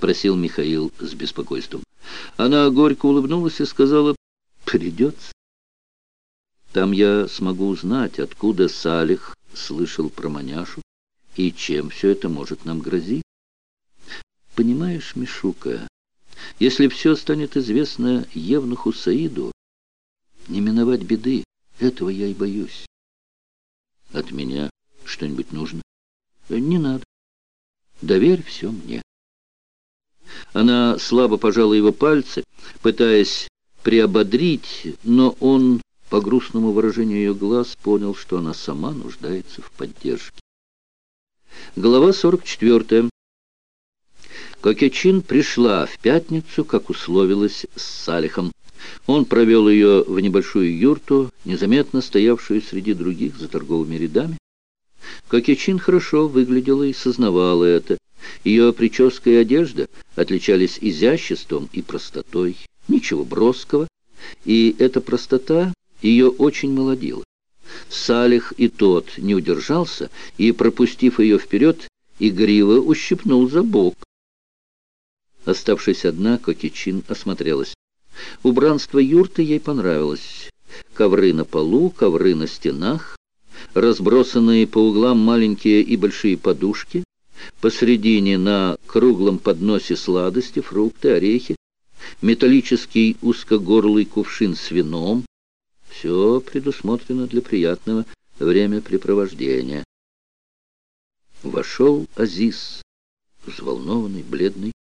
спросил Михаил с беспокойством. Она горько улыбнулась и сказала, «Придется». Там я смогу узнать, откуда Салих слышал про маняшу и чем все это может нам грозить. Понимаешь, Мишука, если все станет известно Евнуху Саиду, не миновать беды, этого я и боюсь. От меня что-нибудь нужно? Не надо. Доверь все мне. Она слабо пожала его пальцы, пытаясь приободрить, но он, по грустному выражению ее глаз, понял, что она сама нуждается в поддержке. Глава 44. Кокечин пришла в пятницу, как условилась с Салихом. Он провел ее в небольшую юрту, незаметно стоявшую среди других за торговыми рядами. Кокечин хорошо выглядела и сознавала это. Ее прическа и одежда отличались изяществом и простотой, ничего броского, и эта простота ее очень молодила. Салих и тот не удержался и, пропустив ее вперед, игриво ущипнул за бок. Оставшись одна, Кокичин осмотрелась. Убранство юрты ей понравилось. Ковры на полу, ковры на стенах, разбросанные по углам маленькие и большие подушки, посредине на круглом подносе сладости, фрукты, орехи, металлический узкогорлый кувшин с вином. Все предусмотрено для приятного времяпрепровождения. Вошел Азиз, взволнованный, бледный.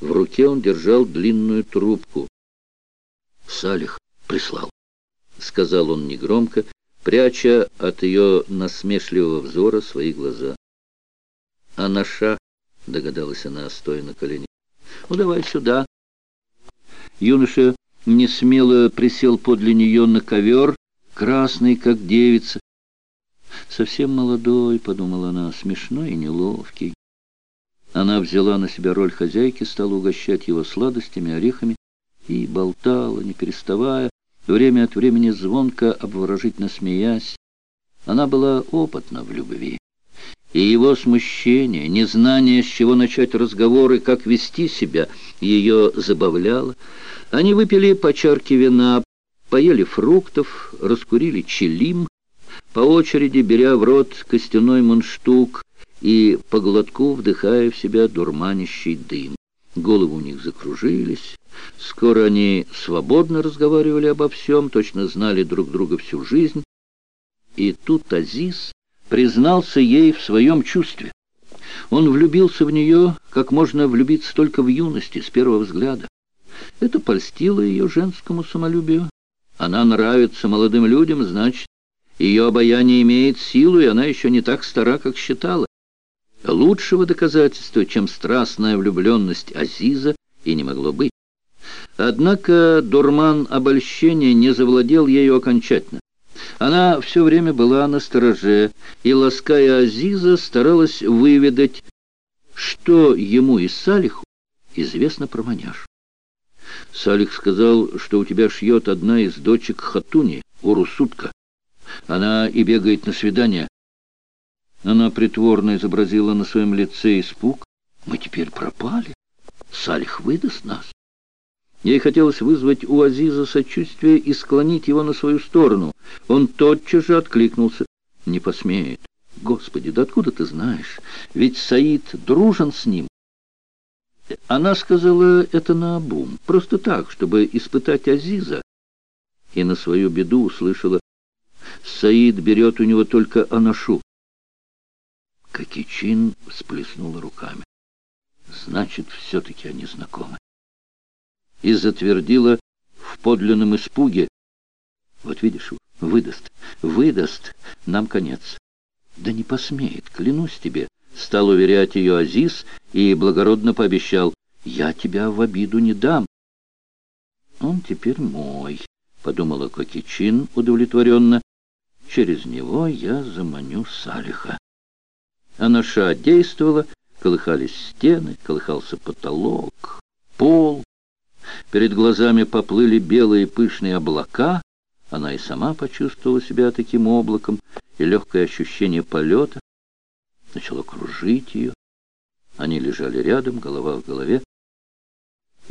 В руке он держал длинную трубку. «Салих прислал», — сказал он негромко, пряча от ее насмешливого взора свои глаза. «Анаша», — догадалась она, стоя на коленях. «Ну, давай сюда». Юноша несмело присел подле нее на ковер, красный, как девица. «Совсем молодой», — подумала она, — «смешной и неловкий». Она взяла на себя роль хозяйки, стала угощать его сладостями, орехами и болтала, не переставая, время от времени звонко, обворожительно смеясь. Она была опытна в любви. И его смущение, незнание, с чего начать разговоры, как вести себя, ее забавляло. Они выпили по чарке вина, поели фруктов, раскурили челим, по очереди беря в рот костяной мундштук, и по глотку вдыхая в себя дурманящий дым. Головы у них закружились. Скоро они свободно разговаривали обо всем, точно знали друг друга всю жизнь. И тут Азиз признался ей в своем чувстве. Он влюбился в нее, как можно влюбиться только в юности, с первого взгляда. Это польстило ее женскому самолюбию. Она нравится молодым людям, значит, ее обаяние имеет силу, и она еще не так стара, как считала. Лучшего доказательства, чем страстная влюбленность Азиза, и не могло быть. Однако дурман обольщения не завладел ею окончательно. Она все время была на стороже, и, лаская Азиза, старалась выведать, что ему и Салиху известно про маняш. Салих сказал, что у тебя шьет одна из дочек Хатуни, Урусутка. Она и бегает на свидание. Она притворно изобразила на своем лице испуг. «Мы теперь пропали. Салих выдаст нас». Ей хотелось вызвать у Азиза сочувствие и склонить его на свою сторону. Он тотчас же откликнулся. «Не посмеет. Господи, да откуда ты знаешь? Ведь Саид дружен с ним». Она сказала это наобум, просто так, чтобы испытать Азиза, и на свою беду услышала, «Саид берет у него только Анашу». Кокичин всплеснула руками. Значит, все-таки они знакомы. И затвердила в подлинном испуге. Вот видишь, выдаст, выдаст, нам конец. Да не посмеет, клянусь тебе, стал уверять ее Азиз и благородно пообещал, я тебя в обиду не дам. Он теперь мой, подумала Кокичин удовлетворенно. Через него я заманю Салиха. Анаша действовала, колыхались стены, колыхался потолок, пол. Перед глазами поплыли белые пышные облака. Она и сама почувствовала себя таким облаком, и легкое ощущение полета начало кружить ее. Они лежали рядом, голова в голове.